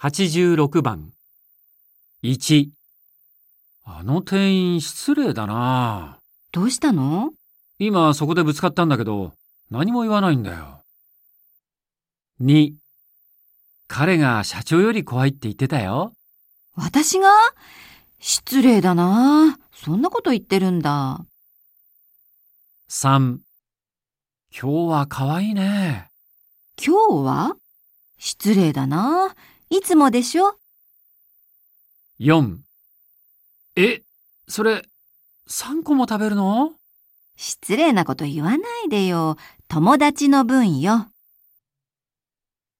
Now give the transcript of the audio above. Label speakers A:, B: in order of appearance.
A: 86番。1。あの店員失礼だな。
B: どうしたの？
A: 今そこでぶつかったんだけど、何も言わないんだよ。2。彼が社長より怖いって言ってたよ。
B: 私が？失礼だな。そんなこと言ってるんだ。
A: 3。今日は可愛いね。
B: 今日は？失礼だな。いつもでしょ
A: ？4。え、それ、3個も食べるの？
B: 失礼なこと言わないでよ。友達の分よ。